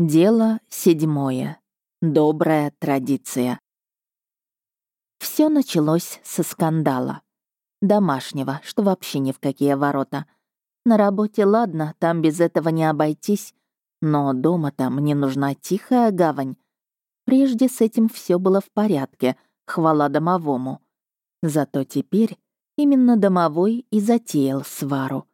Дело седьмое. Добрая традиция. Все началось со скандала. Домашнего, что вообще ни в какие ворота. На работе ладно, там без этого не обойтись. Но дома-то мне нужна тихая гавань. Прежде с этим все было в порядке, хвала домовому. Зато теперь именно домовой и затеял свару.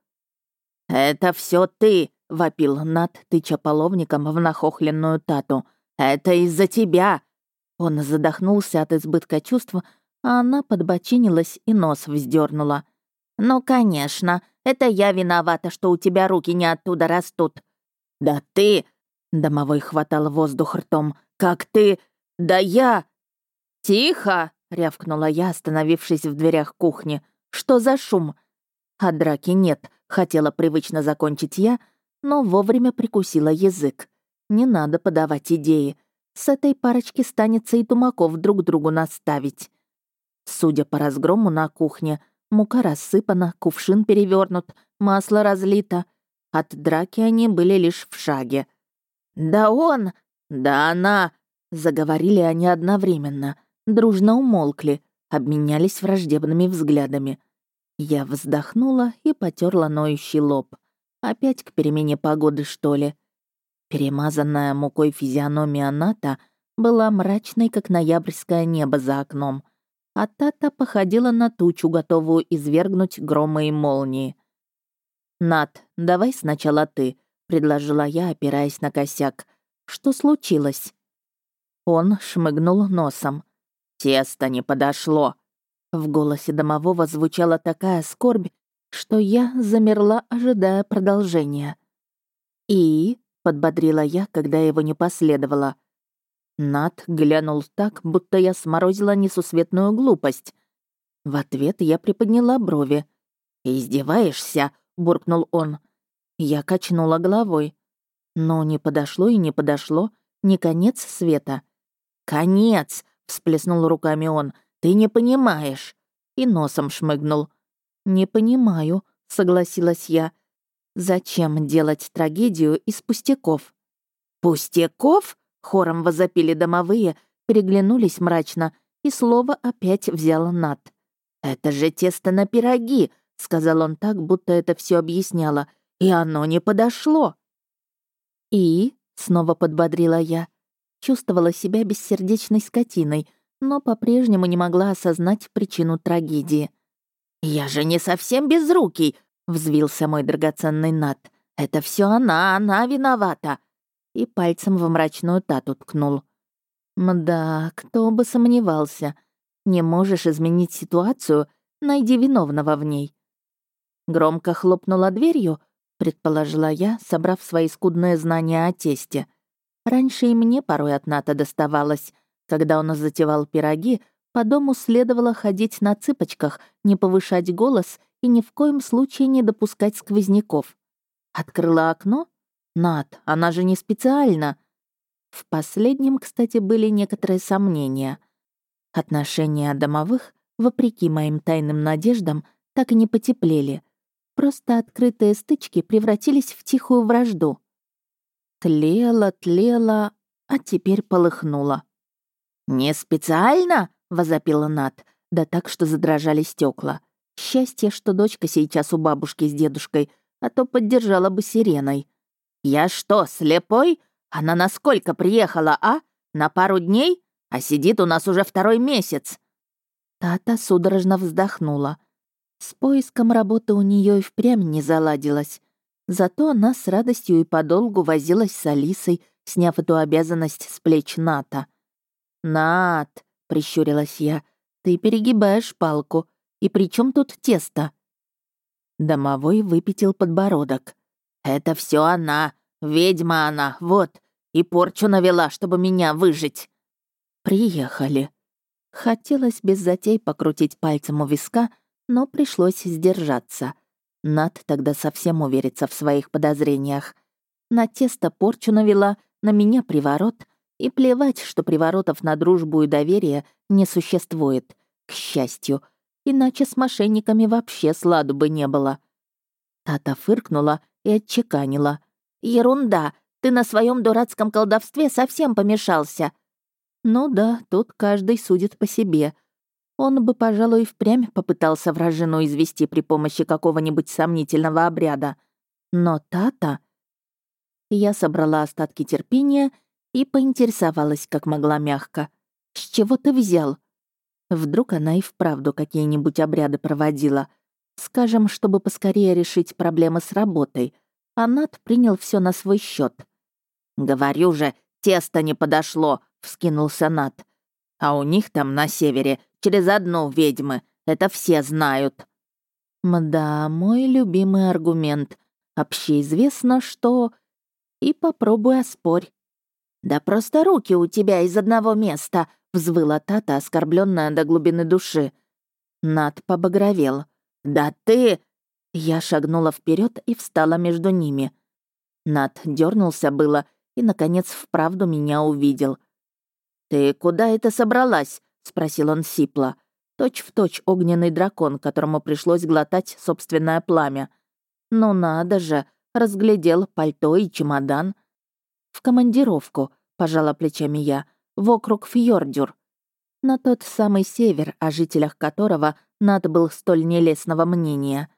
«Это все ты!» — вопил Над, тыча половником в нахохленную тату. «Это из-за тебя!» Он задохнулся от избытка чувств, а она подбочинилась и нос вздернула. «Ну, конечно, это я виновата, что у тебя руки не оттуда растут». «Да ты...» — домовой хватал воздух ртом. «Как ты... Да я...» «Тихо!» — рявкнула я, остановившись в дверях кухни. «Что за шум?» «А драки нет», — хотела привычно закончить я, — но вовремя прикусила язык. Не надо подавать идеи. С этой парочки станется и тумаков друг другу наставить. Судя по разгрому на кухне, мука рассыпана, кувшин перевернут, масло разлито. От драки они были лишь в шаге. «Да он! Да она!» Заговорили они одновременно, дружно умолкли, обменялись враждебными взглядами. Я вздохнула и потерла ноющий лоб. Опять к перемене погоды, что ли? Перемазанная мукой физиономия Ната была мрачной, как ноябрьское небо за окном, а Тата походила на тучу, готовую извергнуть громы и молнии. «Нат, давай сначала ты», — предложила я, опираясь на косяк. «Что случилось?» Он шмыгнул носом. «Тесто не подошло». В голосе домового звучала такая скорбь, что я замерла, ожидая продолжения. «И?» — подбодрила я, когда его не последовало. Над глянул так, будто я сморозила несусветную глупость. В ответ я приподняла брови. «Издеваешься?» — буркнул он. Я качнула головой. Но не подошло и не подошло. Не конец света. «Конец!» — всплеснул руками он. «Ты не понимаешь!» И носом шмыгнул. «Не понимаю», — согласилась я. «Зачем делать трагедию из пустяков?» «Пустяков?» — хором возопили домовые, переглянулись мрачно, и слово опять взял Над. «Это же тесто на пироги», — сказал он так, будто это все объясняло, «и оно не подошло». «И?» — снова подбодрила я. Чувствовала себя бессердечной скотиной, но по-прежнему не могла осознать причину трагедии. «Я же не совсем безрукий», — взвился мой драгоценный Нат. «Это все она, она виновата». И пальцем в мрачную тату ткнул. «Мда, кто бы сомневался. Не можешь изменить ситуацию, найди виновного в ней». Громко хлопнула дверью, предположила я, собрав свои скудные знания о тесте. Раньше и мне порой от Ната доставалось. Когда он затевал пироги, по дому следовало ходить на цыпочках, не повышать голос и ни в коем случае не допускать сквозняков. Открыла окно? Над, она же не специально. В последнем, кстати, были некоторые сомнения. Отношения домовых, вопреки моим тайным надеждам, так и не потеплели. Просто открытые стычки превратились в тихую вражду. Тлела, тлела, а теперь полыхнула. «Не специально?» — возопила Над, да так, что задрожали стекла. Счастье, что дочка сейчас у бабушки с дедушкой, а то поддержала бы сиреной. «Я что, слепой? Она на сколько приехала, а? На пару дней? А сидит у нас уже второй месяц!» Тата судорожно вздохнула. С поиском работы у нее и впрямь не заладилось. Зато она с радостью и подолгу возилась с Алисой, сняв эту обязанность с плеч Ната. «Нат, — прищурилась я. «Ты перегибаешь палку. И при чем тут тесто?» Домовой выпятил подбородок. «Это все она. Ведьма она, вот. И порчу навела, чтобы меня выжить». «Приехали». Хотелось без затей покрутить пальцем у виска, но пришлось сдержаться. Над тогда совсем уверится в своих подозрениях. На тесто порчу навела, на меня приворот — и плевать, что приворотов на дружбу и доверие не существует, к счастью, иначе с мошенниками вообще сладу бы не было. Тата фыркнула и отчеканила. «Ерунда! Ты на своем дурацком колдовстве совсем помешался». Ну да, тут каждый судит по себе. Он бы, пожалуй, впрямь попытался вражину извести при помощи какого-нибудь сомнительного обряда. Но Тата... Я собрала остатки терпения и поинтересовалась, как могла мягко. «С чего ты взял?» Вдруг она и вправду какие-нибудь обряды проводила. Скажем, чтобы поскорее решить проблемы с работой. А Над принял все на свой счет. «Говорю же, тесто не подошло», — вскинулся Над. «А у них там на севере через одну ведьмы. Это все знают». Мда, мой любимый аргумент. Общеизвестно, что... И попробуй оспорь. «Да просто руки у тебя из одного места», — взвыла Тата, оскорбленная до глубины души. Над побагровел. «Да ты...» Я шагнула вперед и встала между ними. Над дернулся было и, наконец, вправду меня увидел. «Ты куда это собралась?» — спросил он сипло. Точь в точь огненный дракон, которому пришлось глотать собственное пламя. «Ну надо же!» — разглядел пальто и чемодан. «В командировку», — пожала плечами я, — «в округ Фьордюр». На тот самый север, о жителях которого Над был столь нелестного мнения.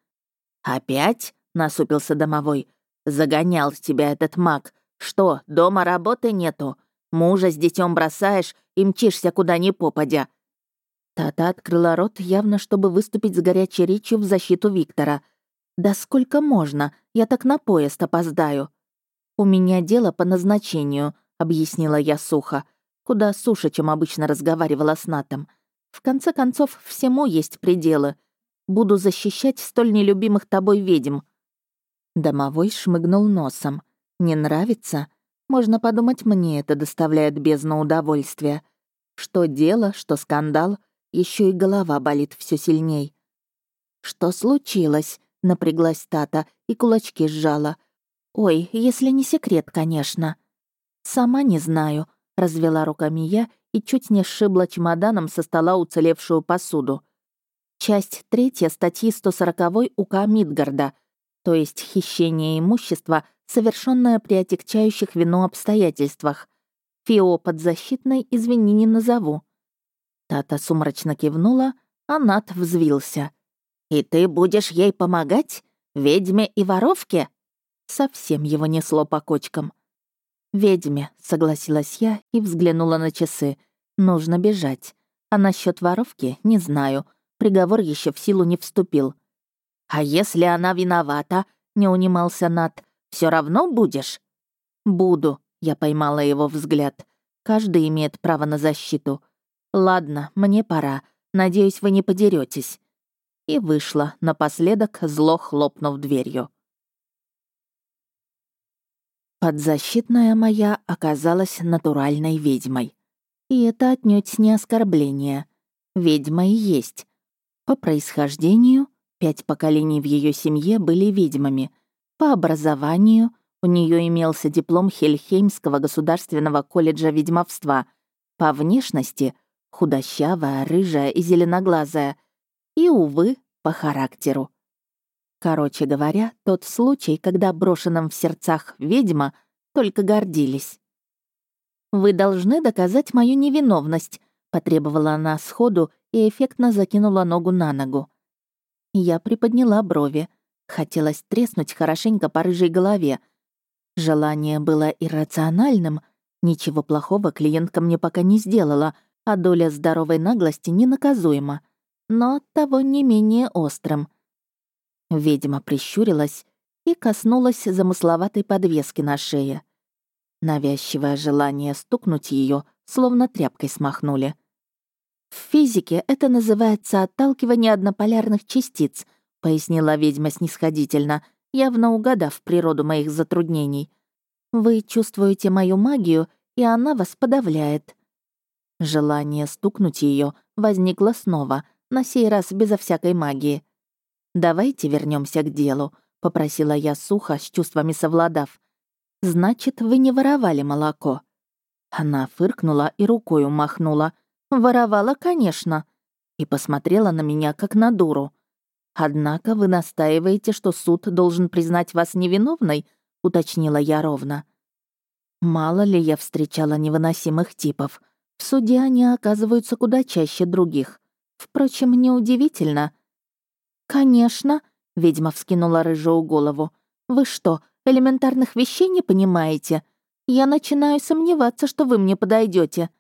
«Опять?» — насупился домовой. «Загонял тебя этот маг. Что, дома работы нету? Мужа с детем бросаешь и мчишься куда ни попадя». Тата открыла рот, явно чтобы выступить с горячей речью в защиту Виктора. «Да сколько можно? Я так на поезд опоздаю». «У меня дело по назначению», — объяснила я сухо, куда суше, чем обычно разговаривала с Натом. «В конце концов, всему есть пределы. Буду защищать столь нелюбимых тобой ведьм». Домовой шмыгнул носом. «Не нравится? Можно подумать, мне это доставляет бездну удовольствия. Что дело, что скандал, еще и голова болит все сильней». «Что случилось?» — напряглась Тата и кулачки сжала — «Ой, если не секрет, конечно». «Сама не знаю», — развела руками я и чуть не сшибла чемоданом со стола уцелевшую посуду. Часть третья статьи 140 УК Мидгарда, то есть хищение имущества, совершенное при отягчающих вину обстоятельствах. ФИО подзащитной, извини, не назову. Тата сумрачно кивнула, а Нат взвился. «И ты будешь ей помогать? Ведьме и воровке?» Совсем его несло по кочкам. «Ведьме», — согласилась я и взглянула на часы. «Нужно бежать. А насчет воровки не знаю. Приговор еще в силу не вступил». «А если она виновата?» — не унимался Нат. Все равно будешь?» «Буду», — я поймала его взгляд. «Каждый имеет право на защиту. Ладно, мне пора. Надеюсь, вы не подеретесь. И вышла, напоследок зло хлопнув дверью. Подзащитная моя оказалась натуральной ведьмой. И это отнюдь не оскорбление. Ведьма и есть. По происхождению пять поколений в ее семье были ведьмами. По образованию у нее имелся диплом Хельхеймского государственного колледжа ведьмовства. По внешности — худощавая, рыжая и зеленоглазая. И, увы, по характеру. Короче говоря, тот случай, когда брошенным в сердцах ведьма только гордились. «Вы должны доказать мою невиновность», — потребовала она сходу и эффектно закинула ногу на ногу. Я приподняла брови. Хотелось треснуть хорошенько по рыжей голове. Желание было иррациональным. Ничего плохого клиентка мне пока не сделала, а доля здоровой наглости ненаказуема. Но оттого не менее острым — Ведьма прищурилась и коснулась замысловатой подвески на шее. Навязчивое желание стукнуть ее, словно тряпкой смахнули. «В физике это называется отталкивание однополярных частиц», пояснила ведьма снисходительно, явно угадав природу моих затруднений. «Вы чувствуете мою магию, и она вас подавляет». Желание стукнуть ее возникло снова, на сей раз безо всякой магии. «Давайте вернемся к делу», — попросила я сухо, с чувствами совладав. «Значит, вы не воровали молоко?» Она фыркнула и рукой умахнула. «Воровала, конечно». И посмотрела на меня, как на дуру. «Однако вы настаиваете, что суд должен признать вас невиновной?» — уточнила я ровно. Мало ли я встречала невыносимых типов. В суде они оказываются куда чаще других. Впрочем, неудивительно. «Конечно», — ведьма вскинула рыжую голову. «Вы что, элементарных вещей не понимаете? Я начинаю сомневаться, что вы мне подойдете.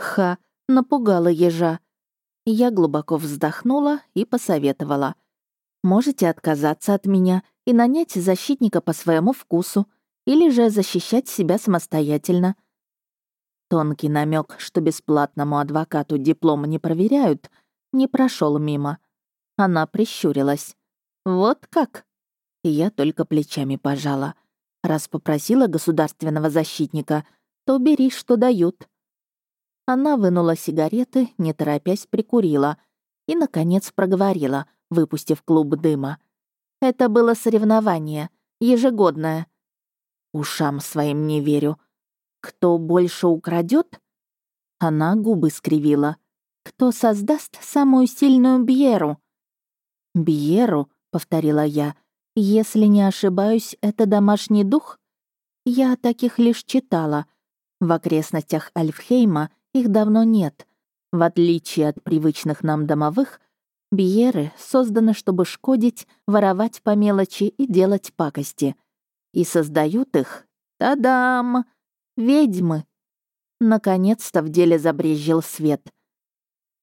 Ха, напугала ежа. Я глубоко вздохнула и посоветовала. «Можете отказаться от меня и нанять защитника по своему вкусу, или же защищать себя самостоятельно». Тонкий намек, что бесплатному адвокату диплом не проверяют, не прошел мимо. Она прищурилась. «Вот как?» Я только плечами пожала. Раз попросила государственного защитника, то бери, что дают. Она вынула сигареты, не торопясь прикурила и, наконец, проговорила, выпустив клуб дыма. «Это было соревнование, ежегодное». Ушам своим не верю. Кто больше украдет? Она губы скривила. Кто создаст самую сильную Бьеру? Бьеру, повторила я. Если не ошибаюсь, это домашний дух? Я таких лишь читала. В окрестностях Альфхейма их давно нет. В отличие от привычных нам домовых, Биеры созданы, чтобы шкодить, воровать по мелочи и делать пакости. И создают их, тадам, ведьмы. Наконец-то в деле забрезжил свет.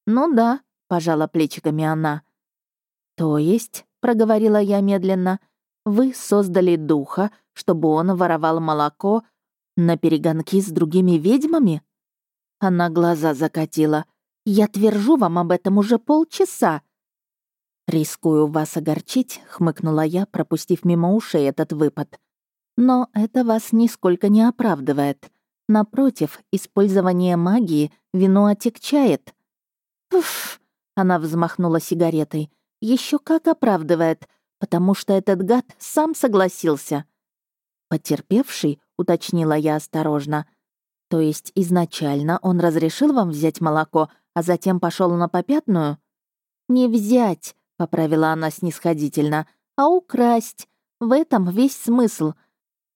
«Ну да», — пожала плечиками она. «То есть», — проговорила я медленно, — «вы создали духа, чтобы он воровал молоко на перегонки с другими ведьмами?» Она глаза закатила. «Я твержу вам об этом уже полчаса». «Рискую вас огорчить», — хмыкнула я, пропустив мимо ушей этот выпад. «Но это вас нисколько не оправдывает. Напротив, использование магии вину отягчает». «Пф!» — она взмахнула сигаретой. Еще как оправдывает, потому что этот гад сам согласился». «Потерпевший», — уточнила я осторожно, — то есть изначально он разрешил вам взять молоко, а затем пошел на попятную? Не взять, поправила она снисходительно, а украсть. В этом весь смысл.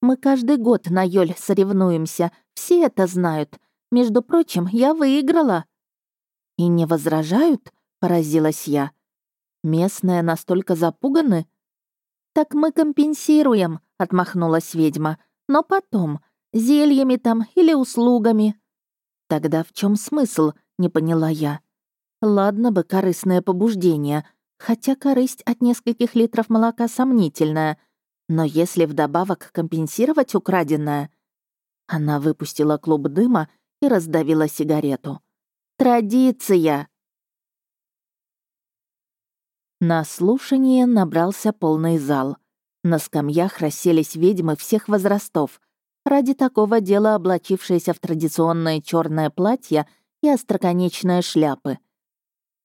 Мы каждый год на Йоль соревнуемся, все это знают. Между прочим, я выиграла. И не возражают? поразилась я. Местные настолько запуганы? Так мы компенсируем, отмахнулась ведьма. Но потом, Зельями там или услугами. Тогда в чем смысл, не поняла я. Ладно бы корыстное побуждение, хотя корысть от нескольких литров молока сомнительная. Но если вдобавок компенсировать украденное... Она выпустила клуб дыма и раздавила сигарету. «Традиция!» На слушание набрался полный зал. На скамьях расселись ведьмы всех возрастов — ради такого дела облачившаяся в традиционное черное платье и остроконечные шляпы.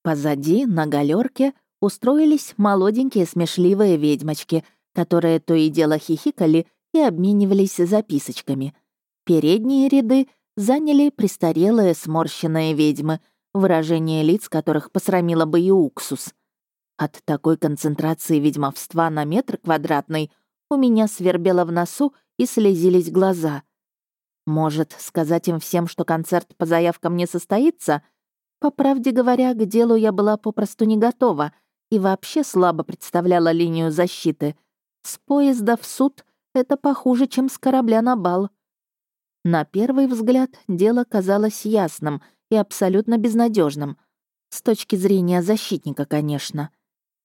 Позади, на галерке, устроились молоденькие смешливые ведьмочки, которые то и дело хихикали и обменивались записочками. Передние ряды заняли престарелые сморщенные ведьмы, выражение лиц которых посрамило бы и уксус. От такой концентрации ведьмовства на метр квадратный у меня свербело в носу и слезились глаза. Может, сказать им всем, что концерт по заявкам не состоится? По правде говоря, к делу я была попросту не готова и вообще слабо представляла линию защиты. С поезда в суд — это похуже, чем с корабля на бал. На первый взгляд дело казалось ясным и абсолютно безнадежным. С точки зрения защитника, конечно.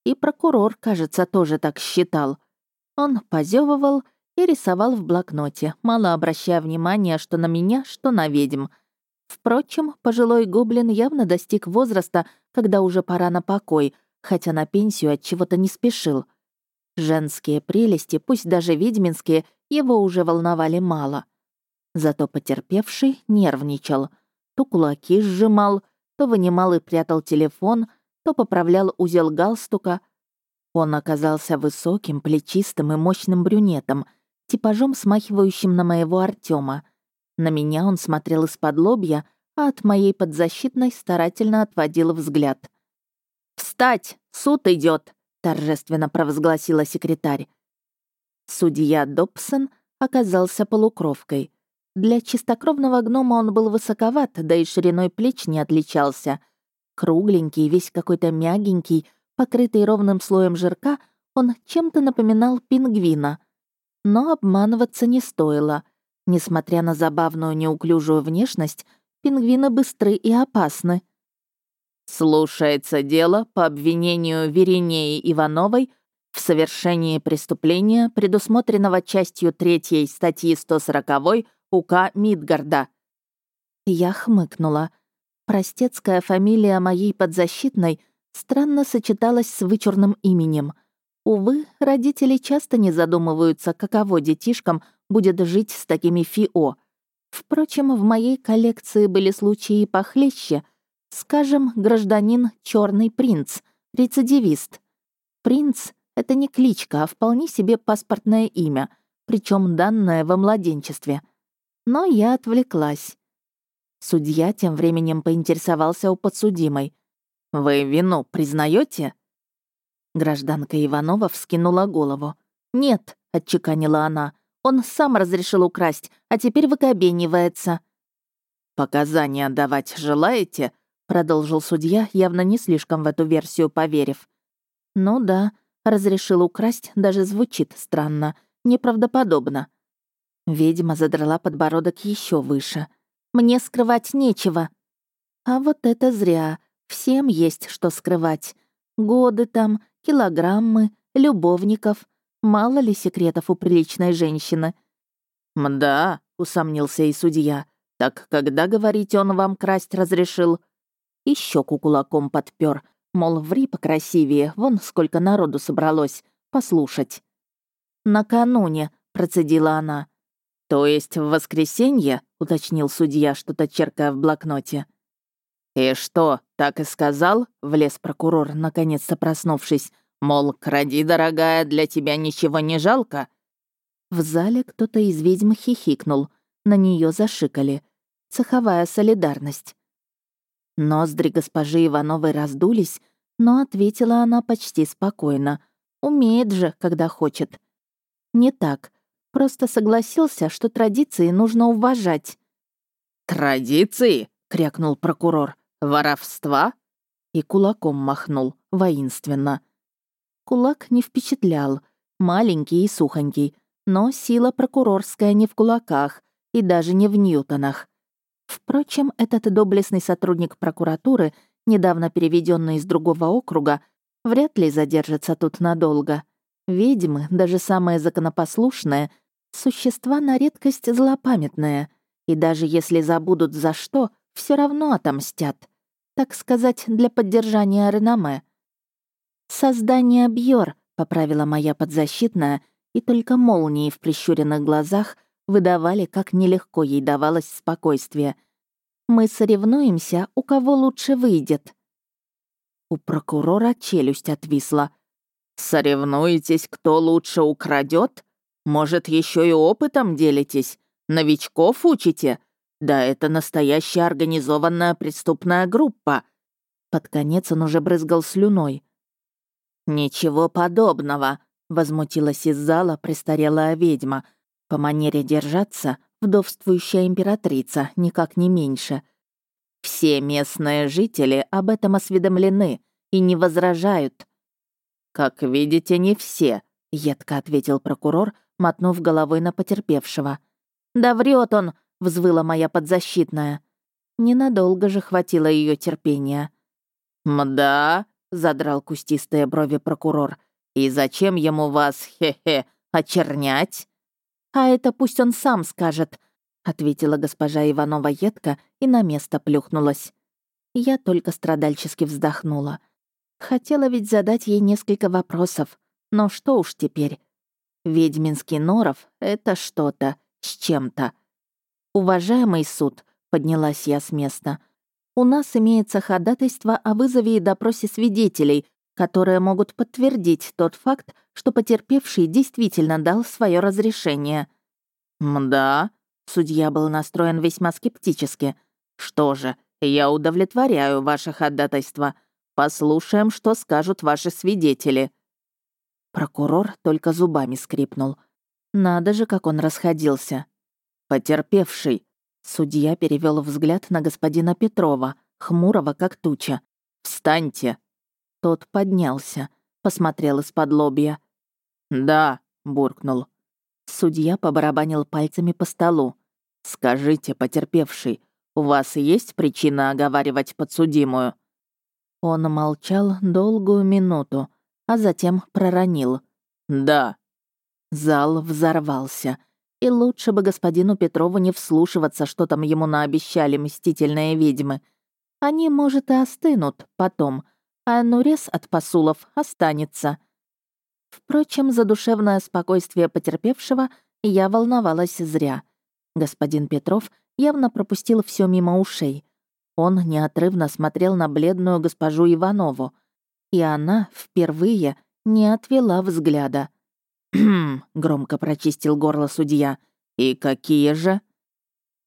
И прокурор, кажется, тоже так считал. Он позевывал и рисовал в блокноте, мало обращая внимания что на меня, что на ведьм. Впрочем, пожилой гоблин явно достиг возраста, когда уже пора на покой, хотя на пенсию от чего-то не спешил. Женские прелести, пусть даже ведьминские, его уже волновали мало. Зато потерпевший нервничал. То кулаки сжимал, то вынимал и прятал телефон, то поправлял узел галстука. Он оказался высоким, плечистым и мощным брюнетом — типажом, смахивающим на моего Артема. На меня он смотрел из-под лобья, а от моей подзащитной старательно отводил взгляд. «Встать! Суд идет! торжественно провозгласила секретарь. Судья Добсон оказался полукровкой. Для чистокровного гнома он был высоковат, да и шириной плеч не отличался. Кругленький, весь какой-то мягенький, покрытый ровным слоем жирка, он чем-то напоминал пингвина. Но обманываться не стоило. Несмотря на забавную неуклюжую внешность, пингвины быстры и опасны. Слушается дело по обвинению Веринеи Ивановой в совершении преступления, предусмотренного частью 3 статьи 140 УК Мидгарда. Я хмыкнула. Простецкая фамилия моей подзащитной странно сочеталась с вычурным именем. Увы, родители часто не задумываются, каково детишкам будет жить с такими ФИО. Впрочем, в моей коллекции были случаи похлеще. Скажем, гражданин Черный принц, рецидивист. Принц — это не кличка, а вполне себе паспортное имя, причем данное во младенчестве — но я отвлеклась. Судья тем временем поинтересовался у подсудимой. «Вы вину признаете? Гражданка Иванова вскинула голову. «Нет», — отчеканила она, — «он сам разрешил украсть, а теперь выкобенивается». «Показания давать желаете?» — продолжил судья, явно не слишком в эту версию поверив. «Ну да, разрешил украсть, даже звучит странно, неправдоподобно. Ведьма задрала подбородок еще выше. «Мне скрывать нечего». А вот это зря. Всем есть что скрывать. Годы там, килограммы, любовников. Мало ли секретов у приличной женщины. «Мда», — усомнился и судья. «Так когда, говорите, он вам красть разрешил?» И щеку кулаком подпер, мол, ври покрасивее, вон сколько народу собралось, послушать. «Накануне», — процедила она. «То есть в воскресенье?» — уточнил судья, что-то черкая в блокноте. «И что, так и сказал?» — влез прокурор, наконец-то проснувшись. «Мол, кради, дорогая, для тебя ничего не жалко?» В зале кто-то из ведьм хихикнул. На нее зашикали. Цеховая солидарность. Ноздри госпожи Ивановой раздулись, но ответила она почти спокойно. Умеет же, когда хочет. Не так. Просто согласился, что традиции нужно уважать». «Традиции?» — крякнул прокурор. «Воровства?» И кулаком махнул, воинственно. Кулак не впечатлял, маленький и сухонький, но сила прокурорская не в кулаках и даже не в ньютонах. Впрочем, этот доблестный сотрудник прокуратуры, недавно переведенный из другого округа, вряд ли задержится тут надолго. Ведьмы, даже самые законопослушные, Существа на редкость злопамятные, и даже если забудут за что, все равно отомстят. Так сказать, для поддержания реноме. «Создание Бьор», — поправила моя подзащитная, и только молнии в прищуренных глазах выдавали, как нелегко ей давалось спокойствие. «Мы соревнуемся, у кого лучше выйдет». У прокурора челюсть отвисла. «Соревнуетесь, кто лучше украдет? Может, еще и опытом делитесь? Новичков учите? Да это настоящая организованная преступная группа». Под конец он уже брызгал слюной. «Ничего подобного», — возмутилась из зала престарелая ведьма. По манере держаться, вдовствующая императрица, никак не меньше. «Все местные жители об этом осведомлены и не возражают». «Как видите, не все», — едко ответил прокурор, мотнув головой на потерпевшего. «Да врет он!» — взвыла моя подзащитная. Ненадолго же хватило ее терпения. «Мда?» — задрал кустистые брови прокурор. «И зачем ему вас, хе-хе, очернять?» «А это пусть он сам скажет», — ответила госпожа Иванова едко и на место плюхнулась. Я только страдальчески вздохнула. Хотела ведь задать ей несколько вопросов, но что уж теперь. Ведьминский норов — это что-то, с чем-то. «Уважаемый суд», — поднялась я с места, «у нас имеется ходатайство о вызове и допросе свидетелей, которые могут подтвердить тот факт, что потерпевший действительно дал свое разрешение». «Мда», — судья был настроен весьма скептически. «Что же, я удовлетворяю ваше ходатайство. Послушаем, что скажут ваши свидетели». Прокурор только зубами скрипнул. Надо же, как он расходился. «Потерпевший». Судья перевел взгляд на господина Петрова, хмурого как туча. «Встаньте!» Тот поднялся, посмотрел из-под лобья. «Да», — буркнул. Судья побарабанил пальцами по столу. «Скажите, потерпевший, у вас есть причина оговаривать подсудимую?» Он молчал долгую минуту, а затем проронил. «Да». Зал взорвался. И лучше бы господину Петрову не вслушиваться, что там ему наобещали мстительные ведьмы. Они, может, и остынут потом, а Нурес от посулов останется. Впрочем, за душевное спокойствие потерпевшего я волновалась зря. Господин Петров явно пропустил все мимо ушей. Он неотрывно смотрел на бледную госпожу Иванову, и она впервые не отвела взгляда. «Хм», — громко прочистил горло судья. «И какие же?»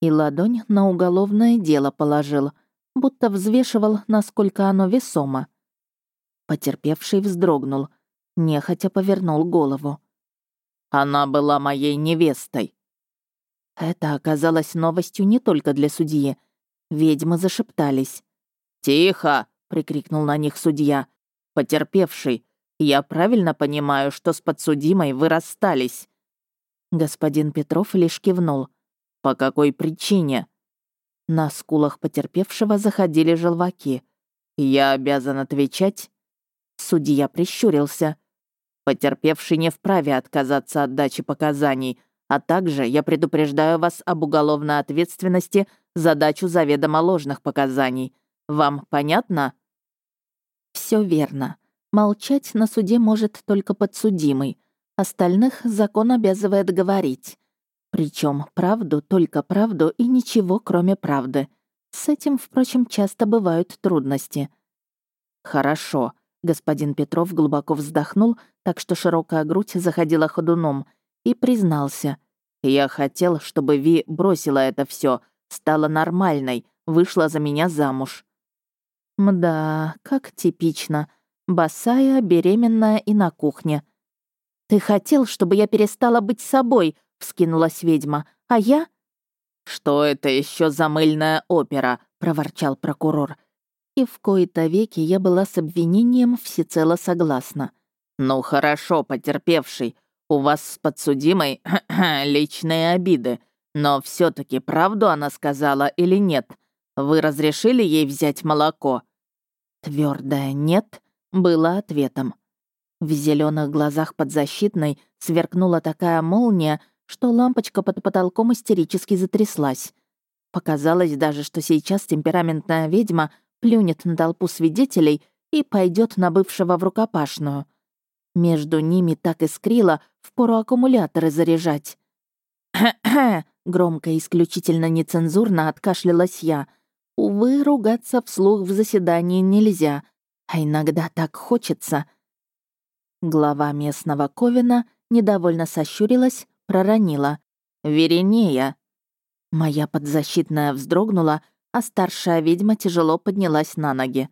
И ладонь на уголовное дело положил, будто взвешивал, насколько оно весомо. Потерпевший вздрогнул, нехотя повернул голову. «Она была моей невестой». Это оказалось новостью не только для судьи. Ведьмы зашептались. «Тихо!» — прикрикнул на них судья. «Потерпевший, я правильно понимаю, что с подсудимой вы расстались?» Господин Петров лишь кивнул. «По какой причине?» На скулах потерпевшего заходили желваки. «Я обязан отвечать?» Судья прищурился. «Потерпевший не вправе отказаться от дачи показаний, а также я предупреждаю вас об уголовной ответственности за дачу заведомо ложных показаний. Вам понятно?» Все верно. Молчать на суде может только подсудимый. Остальных закон обязывает говорить. Причем правду, только правду и ничего, кроме правды. С этим, впрочем, часто бывают трудности. «Хорошо», — господин Петров глубоко вздохнул, так что широкая грудь заходила ходуном, и признался. «Я хотел, чтобы Ви бросила это все, стала нормальной, вышла за меня замуж». «Мда, как типично», Босая, беременная и на кухне. «Ты хотел, чтобы я перестала быть собой», — вскинулась ведьма. «А я?» «Что это еще за мыльная опера?» — проворчал прокурор. И в кои-то веки я была с обвинением всецело согласна. «Ну хорошо, потерпевший. У вас с подсудимой личные обиды. Но все таки правду она сказала или нет? Вы разрешили ей взять молоко?» Твердое «нет» было ответом. В зеленых глазах подзащитной сверкнула такая молния, что лампочка под потолком истерически затряслась. Показалось даже, что сейчас темпераментная ведьма плюнет на толпу свидетелей и пойдет на бывшего в рукопашную. Между ними так искрило, впору аккумуляторы заряжать. «Кхе-кхе!» — громко и исключительно нецензурно откашлялась я. Увы, ругаться вслух в заседании нельзя — а иногда так хочется. Глава местного Ковина недовольно сощурилась, проронила. «Веренея!» Моя подзащитная вздрогнула, а старшая ведьма тяжело поднялась на ноги.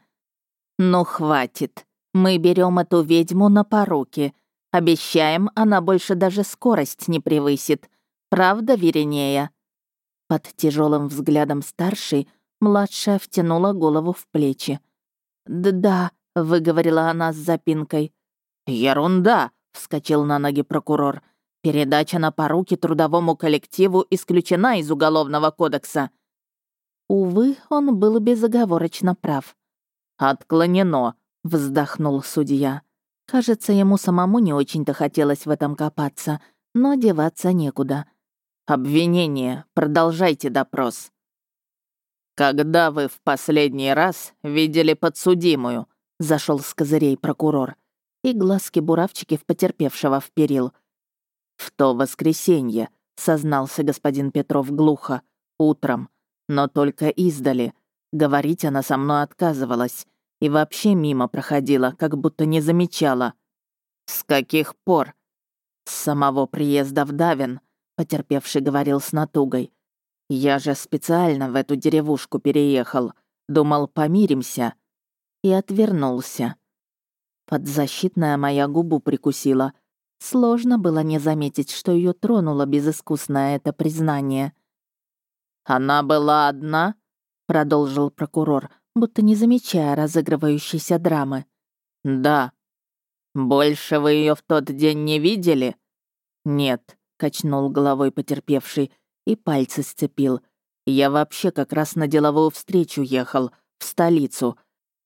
«Ну, хватит. Мы берем эту ведьму на поруки. Обещаем, она больше даже скорость не превысит. Правда, Веренея?» Под тяжелым взглядом старшей младшая втянула голову в плечи. «Да», — выговорила она с запинкой. «Ерунда», — вскочил на ноги прокурор. «Передача на поруки трудовому коллективу исключена из Уголовного кодекса». Увы, он был безоговорочно прав. «Отклонено», — вздохнул судья. Кажется, ему самому не очень-то хотелось в этом копаться, но деваться некуда. «Обвинение. Продолжайте допрос». «Когда вы в последний раз видели подсудимую?» — зашел с козырей прокурор. И глазки-буравчики в потерпевшего вперил. «В то воскресенье», — сознался господин Петров глухо, — «утром, но только издали. Говорить она со мной отказывалась и вообще мимо проходила, как будто не замечала». «С каких пор?» «С самого приезда в Давин», — потерпевший говорил с натугой. Я же специально в эту деревушку переехал. Думал, помиримся. И отвернулся. Подзащитная моя губу прикусила. Сложно было не заметить, что ее тронуло безыскусное это признание. «Она была одна?» — продолжил прокурор, будто не замечая разыгрывающейся драмы. «Да». «Больше вы ее в тот день не видели?» «Нет», — качнул головой потерпевший и пальцы сцепил. «Я вообще как раз на деловую встречу ехал, в столицу.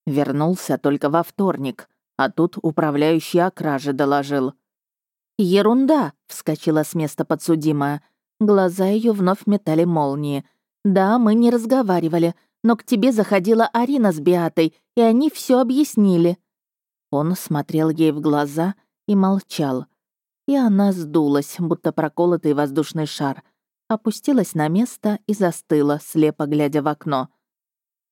Вернулся только во вторник, а тут управляющий о краже доложил». «Ерунда!» — вскочила с места подсудимая. Глаза ее вновь метали молнии. «Да, мы не разговаривали, но к тебе заходила Арина с Биатой, и они все объяснили». Он смотрел ей в глаза и молчал. И она сдулась, будто проколотый воздушный шар, опустилась на место и застыла, слепо глядя в окно.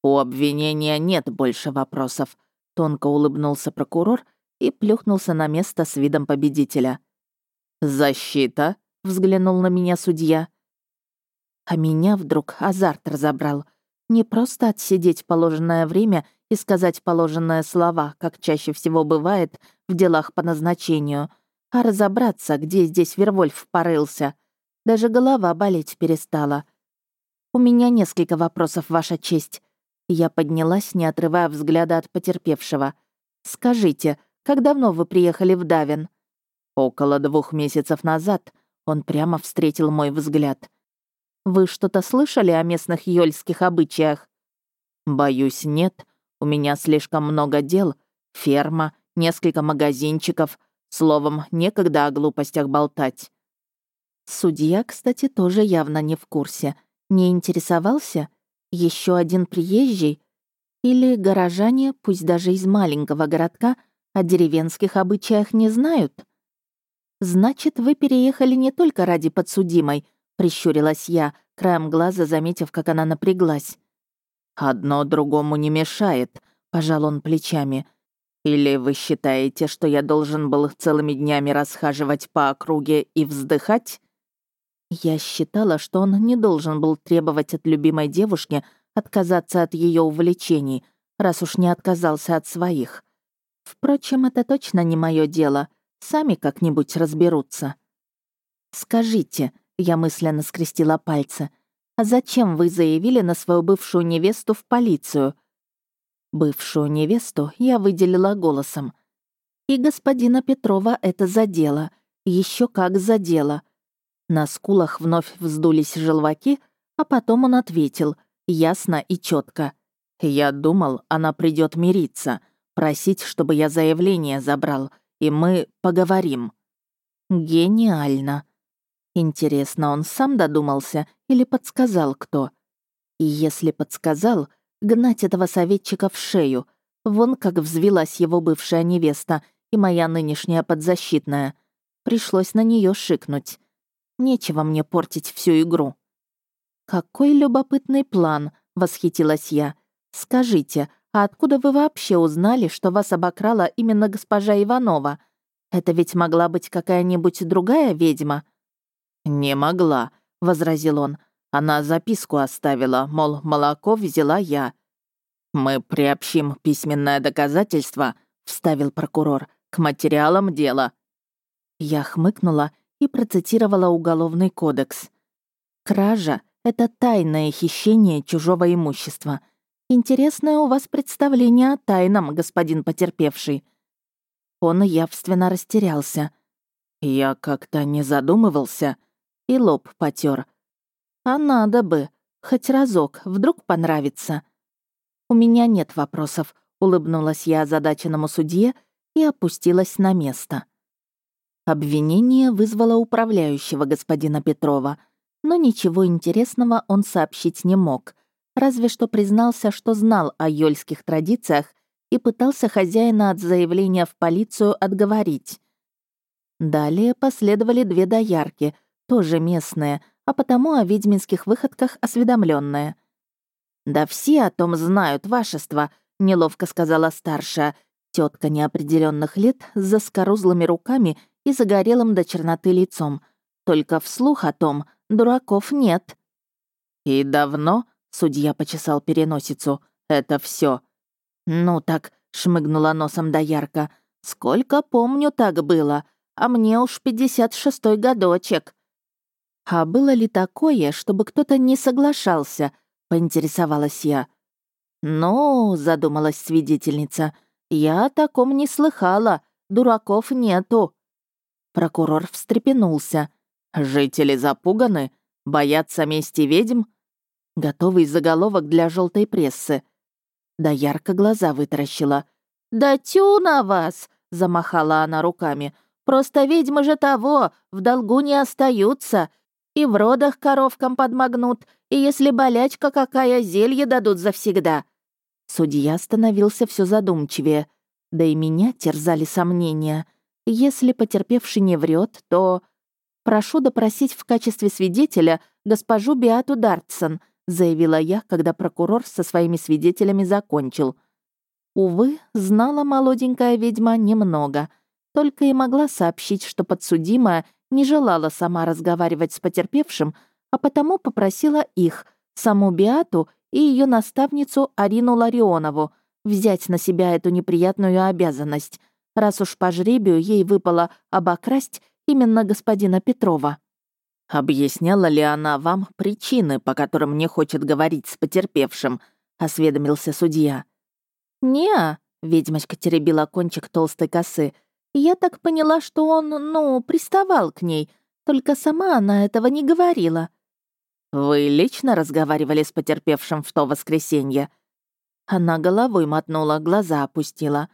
«У обвинения нет больше вопросов», — тонко улыбнулся прокурор и плюхнулся на место с видом победителя. «Защита?» взглянул на меня судья. А меня вдруг азарт разобрал. Не просто отсидеть положенное время и сказать положенные слова, как чаще всего бывает в делах по назначению, а разобраться, где здесь Вервольф порылся. Даже голова болеть перестала. «У меня несколько вопросов, Ваша честь». Я поднялась, не отрывая взгляда от потерпевшего. «Скажите, как давно вы приехали в Давин?» «Около двух месяцев назад», он прямо встретил мой взгляд. «Вы что-то слышали о местных ёльских обычаях?» «Боюсь, нет. У меня слишком много дел. Ферма, несколько магазинчиков. Словом, некогда о глупостях болтать». Судья, кстати, тоже явно не в курсе. Не интересовался? Еще один приезжий? Или горожане, пусть даже из маленького городка, о деревенских обычаях не знают? «Значит, вы переехали не только ради подсудимой», — прищурилась я, краем глаза заметив, как она напряглась. «Одно другому не мешает», — пожал он плечами. «Или вы считаете, что я должен был целыми днями расхаживать по округе и вздыхать?» Я считала, что он не должен был требовать от любимой девушки отказаться от ее увлечений, раз уж не отказался от своих. Впрочем, это точно не мое дело. Сами как-нибудь разберутся. «Скажите», — я мысленно скрестила пальцы, «а зачем вы заявили на свою бывшую невесту в полицию?» Бывшую невесту я выделила голосом. И господина Петрова это задело. еще как задело. На скулах вновь вздулись желваки, а потом он ответил, ясно и четко. «Я думал, она придет мириться, просить, чтобы я заявление забрал, и мы поговорим». Гениально. Интересно, он сам додумался или подсказал кто? И если подсказал, гнать этого советчика в шею. Вон как взвелась его бывшая невеста и моя нынешняя подзащитная. Пришлось на нее шикнуть. Нечего мне портить всю игру. «Какой любопытный план!» — восхитилась я. «Скажите, а откуда вы вообще узнали, что вас обокрала именно госпожа Иванова? Это ведь могла быть какая-нибудь другая ведьма?» «Не могла», — возразил он. «Она записку оставила, мол, молоко взяла я». «Мы приобщим письменное доказательство», — вставил прокурор, «к материалам дела». Я хмыкнула и процитировала Уголовный кодекс. «Кража — это тайное хищение чужого имущества». Интересное у вас представление о тайном, господин потерпевший». Он явственно растерялся. Я как-то не задумывался и лоб потер. А надо бы, хоть разок, вдруг понравится. У меня нет вопросов, улыбнулась я озадаченному судье и опустилась на место. Обвинение вызвало управляющего господина Петрова, но ничего интересного он сообщить не мог — разве что признался, что знал о ёльских традициях и пытался хозяина от заявления в полицию отговорить. Далее последовали две доярки, тоже местные, а потому о ведьминских выходках осведомленные. «Да все о том знают, вашество», — неловко сказала старшая, тетка неопределенных лет с заскорузлыми руками и загорелым до черноты лицом. Только вслух о том дураков нет. «И давно?» Судья почесал переносицу. «Это все. «Ну так», — шмыгнула носом доярка. «Сколько помню, так было. А мне уж пятьдесят шестой годочек». «А было ли такое, чтобы кто-то не соглашался?» — поинтересовалась я. «Ну», — задумалась свидетельница, — «я о таком не слыхала, дураков нету». Прокурор встрепенулся. «Жители запуганы? Боятся мести ведьм?» Готовый заголовок для желтой прессы. Да ярко глаза вытаращила. «Да тю на вас!» — замахала она руками. «Просто ведьмы же того, в долгу не остаются. И в родах коровкам подмогнут, и если болячка какая, зелье дадут завсегда». Судья становился все задумчивее. Да и меня терзали сомнения. Если потерпевший не врет, то... «Прошу допросить в качестве свидетеля госпожу Биату Дартсон», заявила я, когда прокурор со своими свидетелями закончил. Увы, знала молоденькая ведьма немного, только и могла сообщить, что подсудимая не желала сама разговаривать с потерпевшим, а потому попросила их, саму Биату и ее наставницу Арину Ларионову, взять на себя эту неприятную обязанность, раз уж по жребию ей выпало обокрасть именно господина Петрова. «Объясняла ли она вам причины, по которым не хочет говорить с потерпевшим?» — осведомился судья. «Не-а», ведьмочка теребила кончик толстой косы. «Я так поняла, что он, ну, приставал к ней, только сама она этого не говорила». «Вы лично разговаривали с потерпевшим в то воскресенье?» Она головой мотнула, глаза опустила.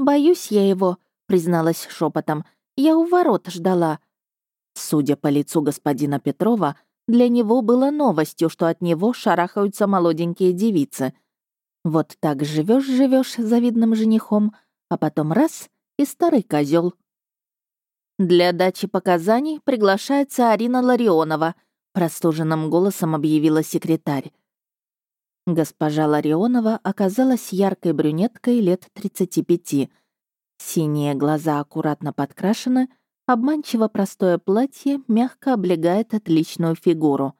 «Боюсь я его», — призналась шепотом. «Я у ворот ждала». Судя по лицу господина Петрова, для него было новостью, что от него шарахаются молоденькие девицы. Вот так живешь, живешь завидным женихом, а потом раз — и старый козел. Для дачи показаний приглашается Арина Ларионова, простуженным голосом объявила секретарь. Госпожа Ларионова оказалась яркой брюнеткой лет 35. Синие глаза аккуратно подкрашены — Обманчиво простое платье мягко облегает отличную фигуру.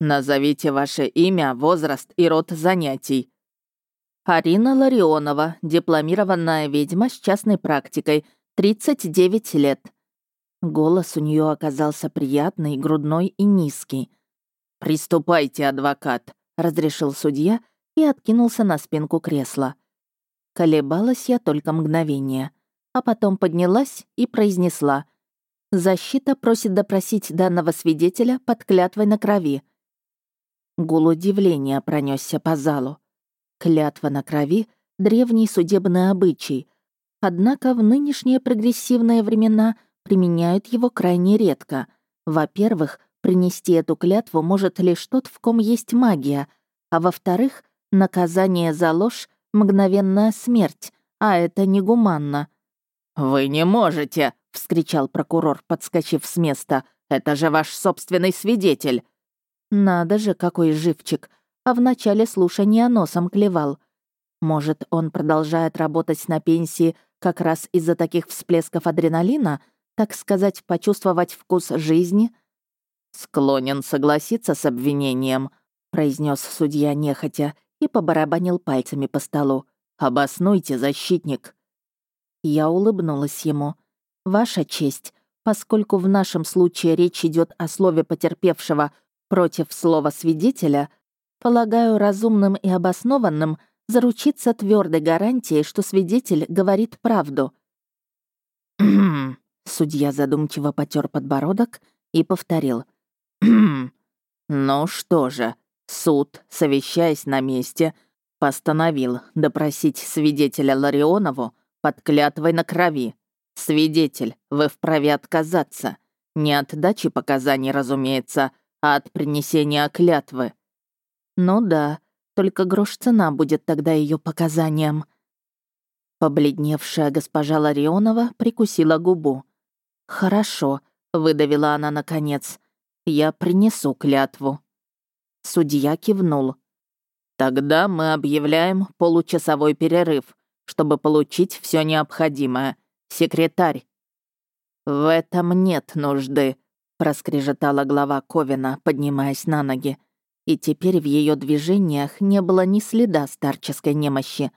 «Назовите ваше имя, возраст и род занятий». Арина Ларионова, дипломированная ведьма с частной практикой, 39 лет. Голос у нее оказался приятный, грудной и низкий. «Приступайте, адвокат», — разрешил судья и откинулся на спинку кресла. Колебалась я только мгновение — а потом поднялась и произнесла. «Защита просит допросить данного свидетеля под клятвой на крови». Гул удивления пронесся по залу. Клятва на крови — древний судебный обычай, однако в нынешние прогрессивные времена применяют его крайне редко. Во-первых, принести эту клятву может лишь тот, в ком есть магия, а во-вторых, наказание за ложь — мгновенная смерть, а это негуманно. «Вы не можете!» — вскричал прокурор, подскочив с места. «Это же ваш собственный свидетель!» «Надо же, какой живчик!» А в начале слушания носом клевал. Может, он продолжает работать на пенсии как раз из-за таких всплесков адреналина, так сказать, почувствовать вкус жизни? «Склонен согласиться с обвинением», — произнес судья нехотя и побарабанил пальцами по столу. «Обоснуйте, защитник». Я улыбнулась ему. «Ваша честь, поскольку в нашем случае речь идет о слове потерпевшего против слова свидетеля, полагаю разумным и обоснованным заручиться твердой гарантией, что свидетель говорит правду». Судья задумчиво потер подбородок и повторил. «Ну что же, суд, совещаясь на месте, постановил допросить свидетеля Ларионову под клятвой на крови. Свидетель, вы вправе отказаться. Не от дачи показаний, разумеется, а от принесения клятвы. Ну да, только грош цена будет тогда ее показаниям. Побледневшая госпожа Ларионова прикусила губу. «Хорошо», — выдавила она наконец. «Я принесу клятву». Судья кивнул. «Тогда мы объявляем получасовой перерыв чтобы получить все необходимое. Секретарь». «В этом нет нужды», — проскрежетала глава Ковина, поднимаясь на ноги. И теперь в ее движениях не было ни следа старческой немощи.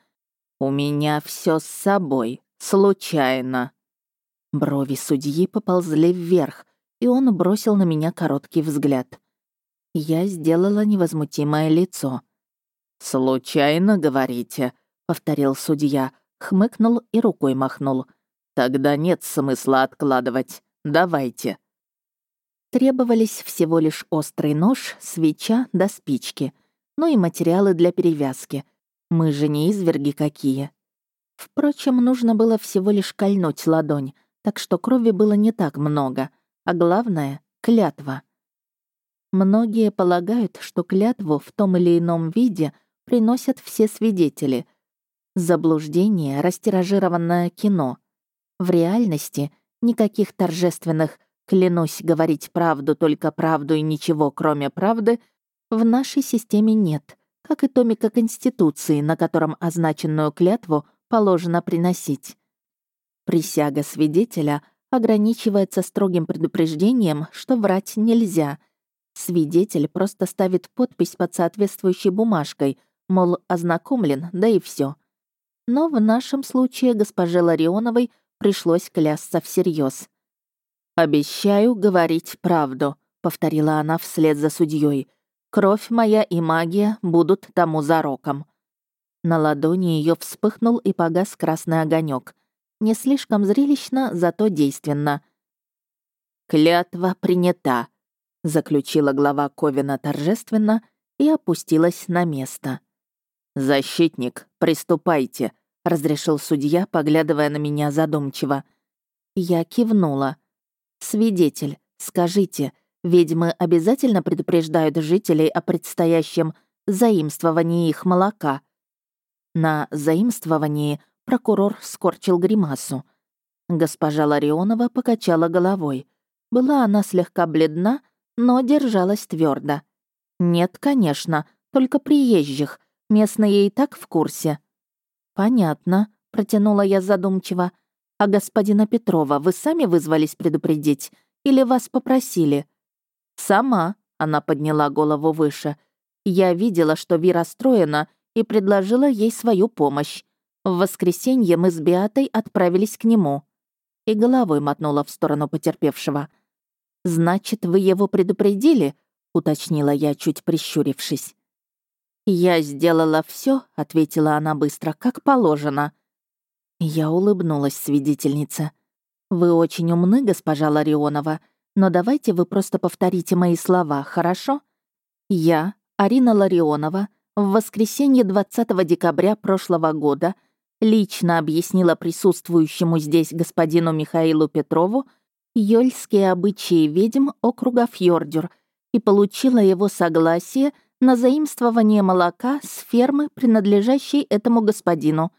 «У меня все с собой, случайно». Брови судьи поползли вверх, и он бросил на меня короткий взгляд. Я сделала невозмутимое лицо. «Случайно, говорите?» — повторил судья, хмыкнул и рукой махнул. «Тогда нет смысла откладывать. Давайте». Требовались всего лишь острый нож, свеча да спички, ну и материалы для перевязки. Мы же не изверги какие. Впрочем, нужно было всего лишь кольнуть ладонь, так что крови было не так много, а главное — клятва. Многие полагают, что клятву в том или ином виде приносят все свидетели. Заблуждение — растиражированное кино. В реальности никаких торжественных «клянусь говорить правду, только правду и ничего, кроме правды» в нашей системе нет, как и томика Конституции, на котором означенную клятву положено приносить. Присяга свидетеля ограничивается строгим предупреждением, что врать нельзя. Свидетель просто ставит подпись под соответствующей бумажкой, мол, ознакомлен, да и все. Но в нашем случае госпоже Ларионовой пришлось клясться всерьез. «Обещаю говорить правду», — повторила она вслед за судьей. «Кровь моя и магия будут тому зароком». На ладони ее вспыхнул и погас красный огонек. Не слишком зрелищно, зато действенно. «Клятва принята», — заключила глава Ковина торжественно и опустилась на место. «Защитник, приступайте», — разрешил судья, поглядывая на меня задумчиво. Я кивнула. «Свидетель, скажите, ведьмы обязательно предупреждают жителей о предстоящем заимствовании их молока?» На заимствовании Прокурор скорчил гримасу. Госпожа Ларионова покачала головой. Была она слегка бледна, но держалась твердо. «Нет, конечно, только приезжих. Местные и так в курсе». «Понятно», — протянула я задумчиво. «А господина Петрова вы сами вызвались предупредить? Или вас попросили?» «Сама», — она подняла голову выше. «Я видела, что Ви расстроена, и предложила ей свою помощь. В воскресенье мы с Биатой отправились к нему. И головой мотнула в сторону потерпевшего. «Значит, вы его предупредили?» — уточнила я, чуть прищурившись. «Я сделала все, ответила она быстро, — «как положено». Я улыбнулась свидетельнице. «Вы очень умны, госпожа Ларионова, но давайте вы просто повторите мои слова, хорошо? Я, Арина Ларионова, в воскресенье 20 декабря прошлого года — лично объяснила присутствующему здесь господину Михаилу Петрову ёльские обычаи ведьм округа Фьордюр и получила его согласие на заимствование молока с фермы, принадлежащей этому господину.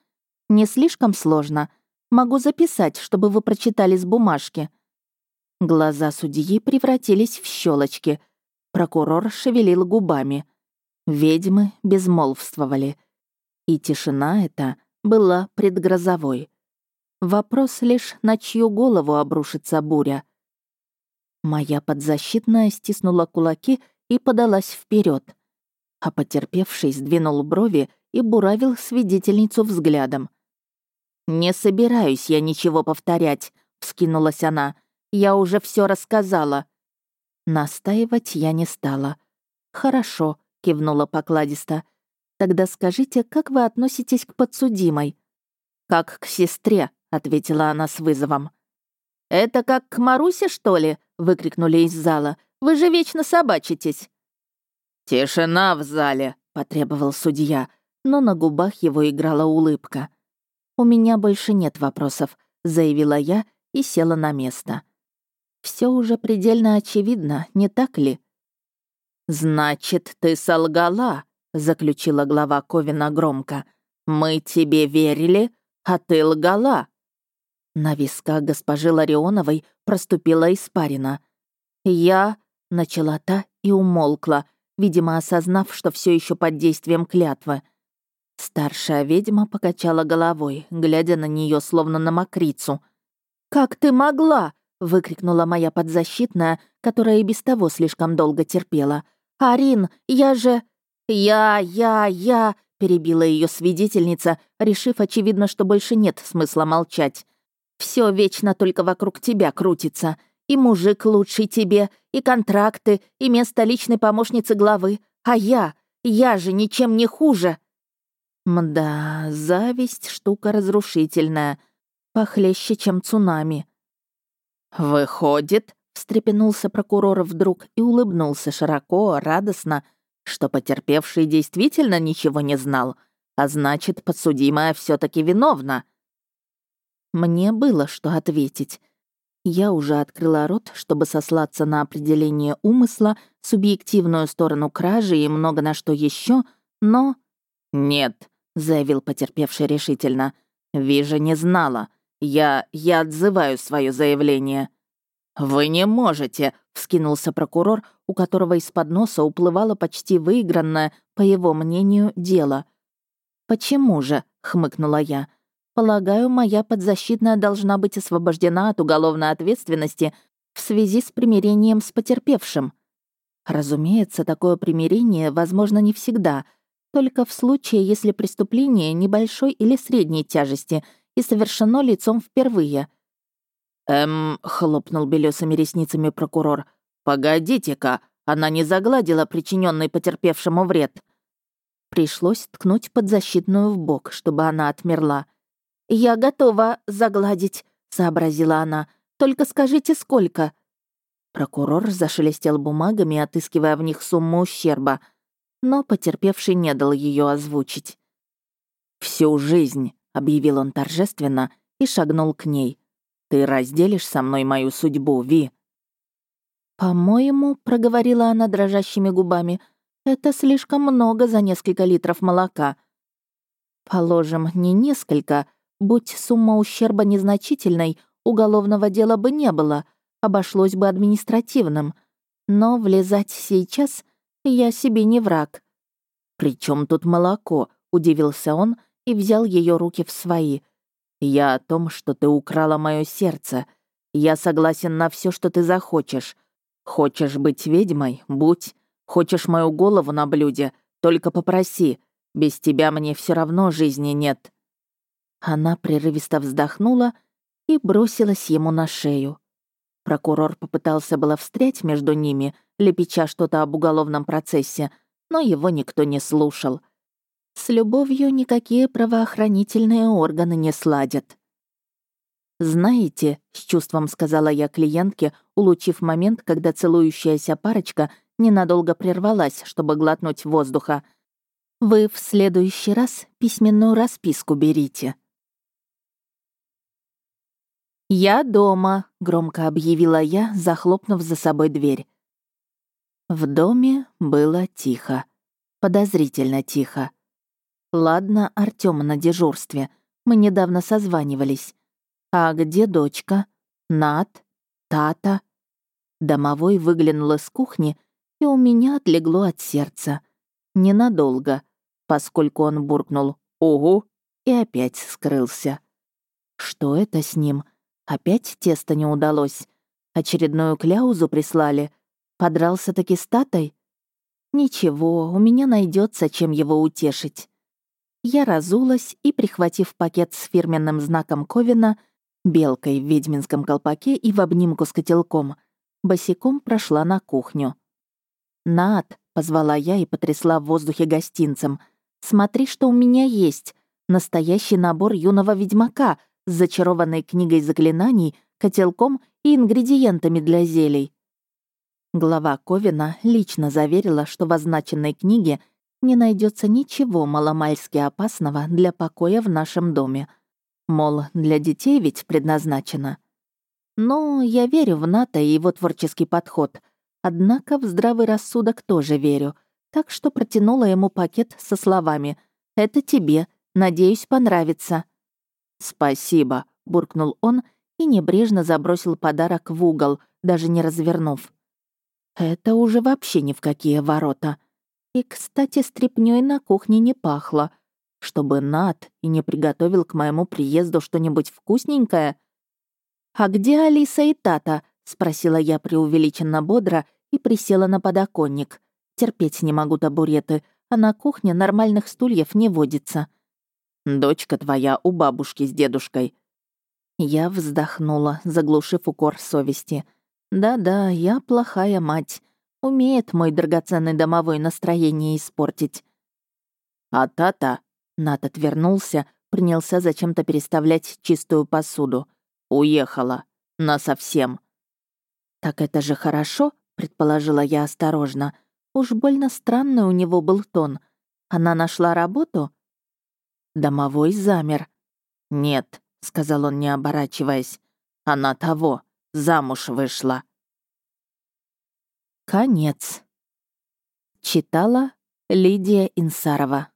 Не слишком сложно. Могу записать, чтобы вы прочитали с бумажки. Глаза судьи превратились в щелочки. Прокурор шевелил губами. Ведьмы безмолвствовали. И тишина эта — была предгрозовой. Вопрос лишь, на чью голову обрушится буря. Моя подзащитная стиснула кулаки и подалась вперед, а потерпевший сдвинул брови и буравил свидетельницу взглядом. «Не собираюсь я ничего повторять», — вскинулась она. «Я уже все рассказала». Настаивать я не стала. «Хорошо», — кивнула покладисто. Тогда скажите, как вы относитесь к подсудимой?» «Как к сестре», — ответила она с вызовом. «Это как к Марусе, что ли?» — выкрикнули из зала. «Вы же вечно собачитесь». «Тишина в зале», — потребовал судья, но на губах его играла улыбка. «У меня больше нет вопросов», — заявила я и села на место. Все уже предельно очевидно, не так ли?» «Значит, ты солгала», заключила глава Ковина громко. «Мы тебе верили, а ты лгала». На висках госпожи Ларионовой проступила испарина. «Я...» — начала та и умолкла, видимо, осознав, что все еще под действием клятвы. Старшая ведьма покачала головой, глядя на нее словно на мокрицу. «Как ты могла?» — выкрикнула моя подзащитная, которая и без того слишком долго терпела. «Арин, я же...» «Я, я, я», — перебила ее свидетельница, решив, очевидно, что больше нет смысла молчать. Все вечно только вокруг тебя крутится. И мужик лучший тебе, и контракты, и место личной помощницы главы. А я, я же ничем не хуже. Мда, зависть — штука разрушительная, похлеще, чем цунами. «Выходит», — встрепенулся прокурор вдруг и улыбнулся широко, радостно, что потерпевший действительно ничего не знал, а значит, подсудимая все таки виновна. Мне было что ответить. Я уже открыла рот, чтобы сослаться на определение умысла, субъективную сторону кражи и много на что еще, но... «Нет», — заявил потерпевший решительно, — «Вижа не знала. Я... я отзываю свое заявление». «Вы не можете», — вскинулся прокурор, у которого из-под носа уплывало почти выигранное, по его мнению, дело. «Почему же?» — хмыкнула я. Полагаю, моя подзащитная должна быть освобождена от уголовной ответственности в связи с примирением с потерпевшим. Разумеется, такое примирение возможно не всегда, только в случае, если преступление небольшой или средней тяжести и совершено лицом впервые. «Эм», — хлопнул белесыми ресницами прокурор, «погодите-ка, она не загладила причиненный потерпевшему вред». Пришлось ткнуть подзащитную в бок, чтобы она отмерла — «Я готова загладить», — сообразила она. «Только скажите, сколько?» Прокурор зашелестел бумагами, отыскивая в них сумму ущерба, но потерпевший не дал ее озвучить. «Всю жизнь», — объявил он торжественно и шагнул к ней. «Ты разделишь со мной мою судьбу, Ви?» «По-моему», — проговорила она дрожащими губами, «это слишком много за несколько литров молока». «Положим, не несколько», Будь сумма ущерба незначительной, уголовного дела бы не было, обошлось бы административным. Но влезать сейчас я себе не враг. «При чем тут молоко?» — удивился он и взял ее руки в свои. «Я о том, что ты украла мое сердце. Я согласен на все, что ты захочешь. Хочешь быть ведьмой — будь. Хочешь мою голову на блюде — только попроси. Без тебя мне все равно жизни нет». Она прерывисто вздохнула и бросилась ему на шею. Прокурор попытался было встрять между ними, лепеча что-то об уголовном процессе, но его никто не слушал. С любовью никакие правоохранительные органы не сладят. «Знаете», — с чувством сказала я клиентке, улучив момент, когда целующаяся парочка ненадолго прервалась, чтобы глотнуть воздуха, «вы в следующий раз письменную расписку берите». «Я дома», — громко объявила я, захлопнув за собой дверь. В доме было тихо. Подозрительно тихо. Ладно, Артём на дежурстве. Мы недавно созванивались. А где дочка? Над? Тата? Домовой выглянул из кухни, и у меня отлегло от сердца. Ненадолго, поскольку он буркнул «Ого!» и опять скрылся. Что это с ним? — Опять тесто не удалось. Очередную кляузу прислали. Подрался таки с Татой? Ничего, у меня найдется, чем его утешить. Я разулась и, прихватив пакет с фирменным знаком Ковина, белкой в ведьминском колпаке и в обнимку с котелком, босиком прошла на кухню. «Над», — позвала я и потрясла в воздухе гостинцем, «смотри, что у меня есть. Настоящий набор юного ведьмака, с зачарованной книгой заклинаний, котелком и ингредиентами для зелий. Глава Ковина лично заверила, что в означенной книге не найдется ничего маломальски опасного для покоя в нашем доме. Мол, для детей ведь предназначено. Но я верю в НАТО и его творческий подход. Однако в здравый рассудок тоже верю. Так что протянула ему пакет со словами «Это тебе. Надеюсь, понравится». «Спасибо», — буркнул он и небрежно забросил подарок в угол, даже не развернув. Это уже вообще ни в какие ворота. И, кстати, стряпнёй на кухне не пахло. Чтобы Над и не приготовил к моему приезду что-нибудь вкусненькое. «А где Алиса и Тата?» — спросила я преувеличенно бодро и присела на подоконник. Терпеть не могу табуреты, а на кухне нормальных стульев не водится. Дочка твоя у бабушки с дедушкой». Я вздохнула, заглушив укор совести. Да-да, я плохая мать. Умеет мой драгоценный домовой настроение испортить. А Тата, Нат отвернулся, принялся зачем-то переставлять чистую посуду. Уехала. Насовсем. «Так это же хорошо», — предположила я осторожно. Уж больно странный у него был тон. Она нашла работу? Домовой замер. «Нет», — сказал он, не оборачиваясь. «Она того, замуж вышла». Конец. Читала Лидия Инсарова.